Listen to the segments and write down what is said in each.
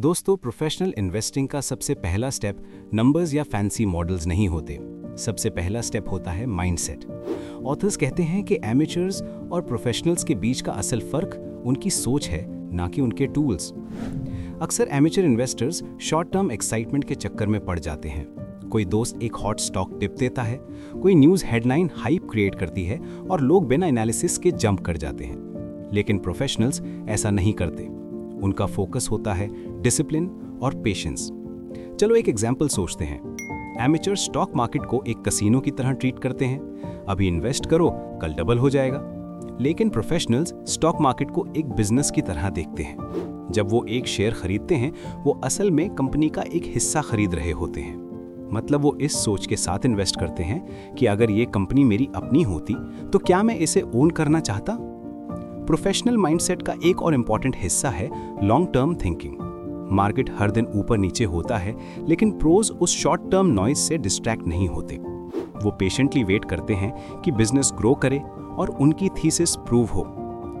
दोस्तों professional investing का सबसे पहला स्टेप नंबर्स या फैंसी मॉडल्स नहीं होते। सबसे पहला स्टेप होता है माइंडसेट ऑथर्स कहते हैं कि एमेचर्स और प्रोफेशनल्स के बीच का असल फ़र्क उनकी सोच है, ना कि उनके टूल्स अक्सर amateur investors short term excitement के चक्कर में पड़ जाते हैं। कोई दोस्त एक हॉट स्टॉक टिप देता है, कोई न्यूज़ हेडलाइन हाइप क्रिएट करती है और लोग बिना एनालिसिस के जंप कर जाते हैं। लेकिन प्रोफेशनल्स ऐसा नहीं करते। उनका फोकस होता है डिसिप्लिन और पेशेंस चलो एक एग्ज़ाम्पल सोचते हैं. एमेचर स्टॉक मार्केट को एक कसिनो की तरह ट्रीट करते हैं. अभी इन्वेस्ट करो, कल डबल हो जाएगा. लेकिन प्रोफेशनल्स स्टॉक मार्केट को एक बिज़नेस की तरह देखते हैं. जब वो एक शेयर खरीदते हैं, वो असल में कंपनी का एक हिस्सा खरीद रहे होते हैं. मतलब वो इस सोच के साथ इन्वेस्ट करते हैं कि अगर ये कंपनी मेरी अपनी होती तो क्या मैं इसे ओन करना चाहता? प्रोफेशनल माइंडसेट का एक और इंपॉर्टेंट हिस्सा है लॉन्ग टर्म थिंकिंग मार्केट हर दिन ऊपर नीचे होता है, लेकिन प्रोज उस शॉर्ट टर्म नॉइज़ से डिस्ट्रैक्ट नहीं होते। वो पेशेंटली वेट करते हैं कि बिज़नेस ग्रो करे और उनकी थीसिस प्रूव हो।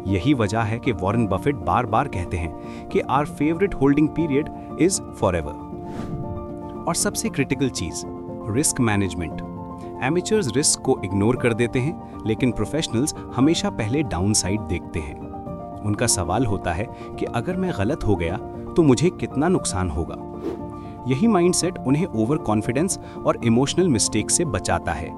यही वजह है कि वॉरेन बफेट बार बार कहते हैं कि our favourite holding period is for और सबसे क्रिटिकल चीज़ रिस्क मैनेजमेंट एमेचर्स रिस्क को इग्नोर कर देते हैं, लेकिन प्रोफेशनल्स हमेशा पहले डाउन साइड देखते हैं। उनका सवाल होता है कि अगर मैं गलत हो गया तो मुझे कितना नुकसान होगा? यही माइंडसेट उन्हें ओवर कॉन्फिडेंस और इमोशनल मिस्टेक से बचाता है।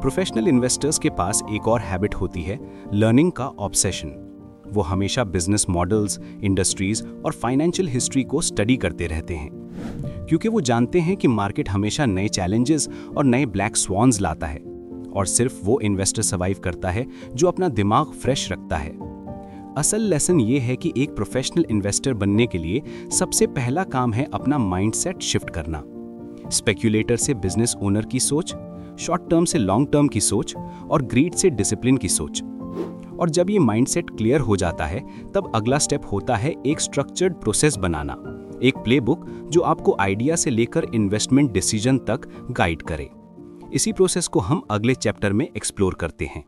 प्रोफेशनल इन्वेस्टर्स के पास एक और हैबिट होती है लर्निंग का ऑब्सेशन वो हमेशा बिज़नेस मॉडल्स इंडस्ट्रीज़ और फाइनेंशियल हिस्ट्री को स्टडी करते रहते हैं। क्योंकि वो जानते हैं कि मार्केट हमेशा नए चैलेंजेस और नए ब्लैक स्वॉन्स लाता है और सिर्फ़ वो इन्वेस्टर सर्वाइव करता है जो अपना दिमाग फ्रेश रखता है। असल लेसन ये है कि एक प्रोफेशनल इन्वेस्टर बनने के लिए सबसे पहला काम है अपना माइंडसेट शिफ्ट करना। स्पेक्यूलेटर से बिज़नेस ओनर की सोच शॉर्ट टर्म से लॉन्ग टर्म की सोच और ग्रीड से डिसिप्लिन की सोच। और जब ये माइंडसेट क्लियर हो जाता है, तब अगला स्टेप होता है एक स्ट्रक्चर्ड प्रोसेस बनाना। एक प्लेबुक जो आपको आइडिया से लेकर इन्वेस्टमेंट डिसीज़न तक गाइड करे। इसी प्रोसेस को हम अगले चैप्टर में एक्सप्लोर करते हैं।